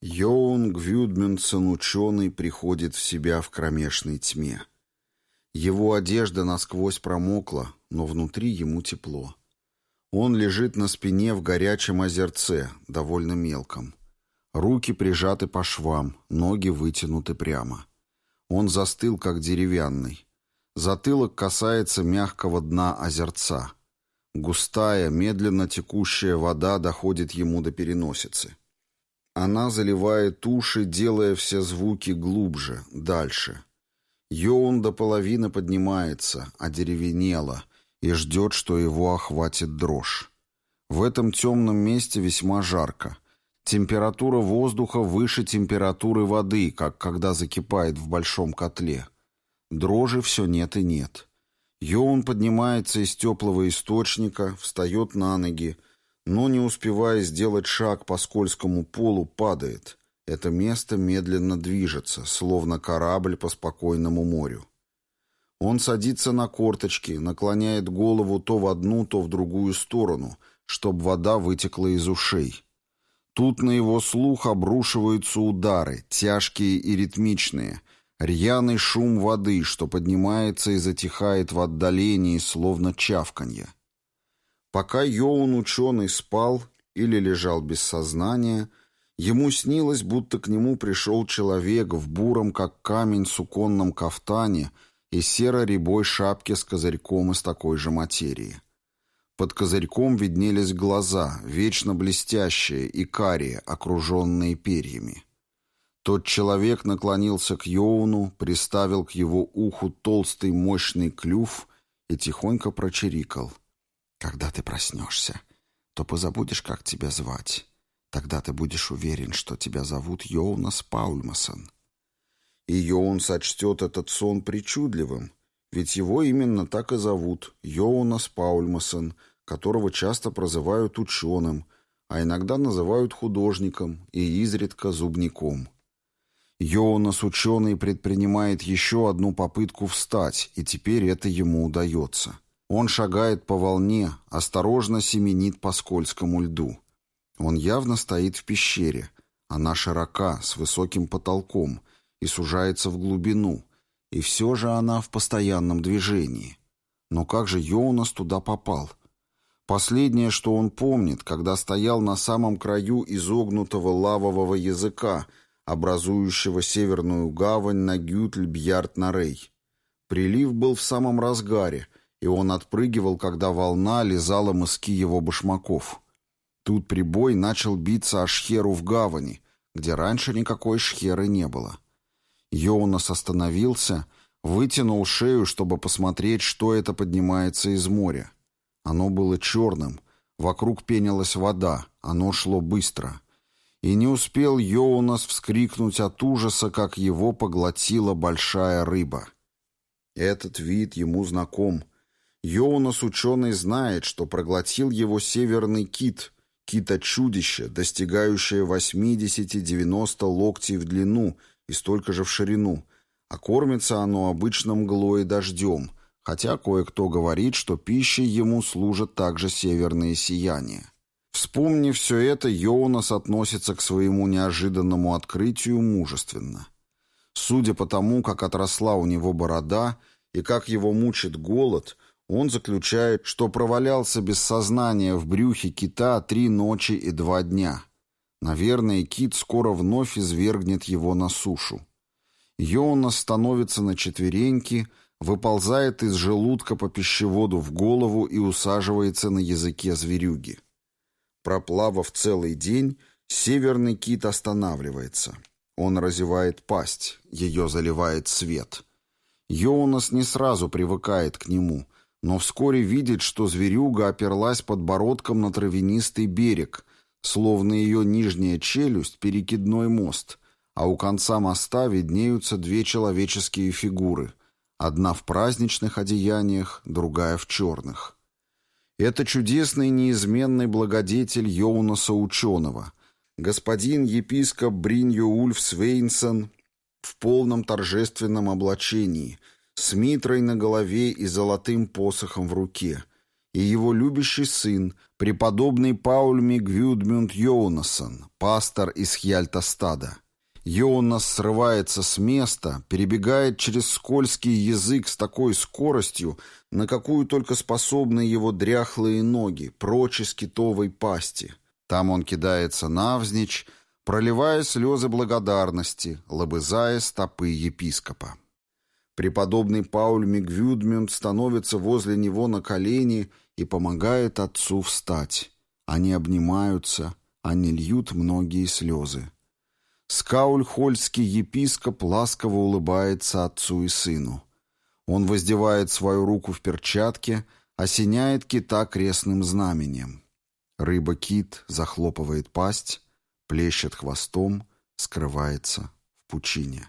Йоун Гвюдмюнсен, ученый, приходит в себя в кромешной тьме. Его одежда насквозь промокла, но внутри ему тепло. Он лежит на спине в горячем озерце, довольно мелком. Руки прижаты по швам, ноги вытянуты прямо. Он застыл, как деревянный. Затылок касается мягкого дна озерца. Густая, медленно текущая вода доходит ему до переносицы. Она заливает уши, делая все звуки глубже, дальше. Йоун до половины поднимается, одеревенело, и ждет, что его охватит дрожь. В этом темном месте весьма жарко. Температура воздуха выше температуры воды, как когда закипает в большом котле. Дрожи все нет и нет. Йоун поднимается из теплого источника, встает на ноги, но, не успевая сделать шаг по скользкому полу, падает. Это место медленно движется, словно корабль по спокойному морю. Он садится на корточки, наклоняет голову то в одну, то в другую сторону, чтобы вода вытекла из ушей. Тут на его слух обрушиваются удары, тяжкие и ритмичные, рьяный шум воды, что поднимается и затихает в отдалении, словно чавканье. Пока Йоун ученый спал или лежал без сознания, ему снилось, будто к нему пришел человек в буром, как камень, суконном кафтане — и серо-рябой шапке с козырьком из такой же материи. Под козырьком виднелись глаза, вечно блестящие и карие, окруженные перьями. Тот человек наклонился к Йоуну, приставил к его уху толстый мощный клюв и тихонько прочирикал. «Когда ты проснешься, то позабудешь, как тебя звать. Тогда ты будешь уверен, что тебя зовут Йоунас Паульмасон. И он сочтет этот сон причудливым, ведь его именно так и зовут – Йоунас Паульмасон, которого часто прозывают ученым, а иногда называют художником и изредка зубником. Йоунас ученый предпринимает еще одну попытку встать, и теперь это ему удается. Он шагает по волне, осторожно семенит по скользкому льду. Он явно стоит в пещере. Она широка, с высоким потолком, и сужается в глубину, и все же она в постоянном движении. Но как же Йонас туда попал? Последнее, что он помнит, когда стоял на самом краю изогнутого лавового языка, образующего северную гавань на Гютль-Бьярд-на-Рей. Прилив был в самом разгаре, и он отпрыгивал, когда волна лизала мыски его башмаков. Тут прибой начал биться о шхеру в гавани, где раньше никакой шхеры не было. Йоунас остановился, вытянул шею, чтобы посмотреть, что это поднимается из моря. Оно было черным, вокруг пенилась вода, оно шло быстро. И не успел Йоунас вскрикнуть от ужаса, как его поглотила большая рыба. Этот вид ему знаком. Йоунас ученый знает, что проглотил его северный кит, кита-чудище, достигающее 80-90 локтей в длину и столько же в ширину, а кормится оно обычно мглой дождем, хотя кое-кто говорит, что пищей ему служат также северные сияния. Вспомнив все это, Йоунас относится к своему неожиданному открытию мужественно. Судя по тому, как отросла у него борода и как его мучит голод, он заключает, что провалялся без сознания в брюхе кита три ночи и два дня – Наверное, кит скоро вновь извергнет его на сушу. Йона становится на четвереньки, выползает из желудка по пищеводу в голову и усаживается на языке зверюги. Проплавав целый день, северный кит останавливается. Он разевает пасть, ее заливает свет. Йонас не сразу привыкает к нему, но вскоре видит, что зверюга оперлась подбородком на травянистый берег, Словно ее нижняя челюсть — перекидной мост, а у конца моста виднеются две человеческие фигуры. Одна в праздничных одеяниях, другая в черных. Это чудесный неизменный благодетель Йоунаса Ученого, господин епископ Бриньо Ульф Свейнсон в полном торжественном облачении, с митрой на голове и золотым посохом в руке — и его любящий сын, преподобный Паульми Гвюдмюнд Йоунасон, пастор из Хьяльтастада. Йоунас срывается с места, перебегает через скользкий язык с такой скоростью, на какую только способны его дряхлые ноги, прочь из китовой пасти. Там он кидается навзничь, проливая слезы благодарности, лобызая стопы епископа. Преподобный Пауль Мигвюдмюнд становится возле него на колени и помогает отцу встать. Они обнимаются, они льют многие слезы. Скаульхольский епископ ласково улыбается отцу и сыну. Он воздевает свою руку в перчатке, осеняет кита крестным знаменем. Рыба-кит захлопывает пасть, плещет хвостом, скрывается в пучине.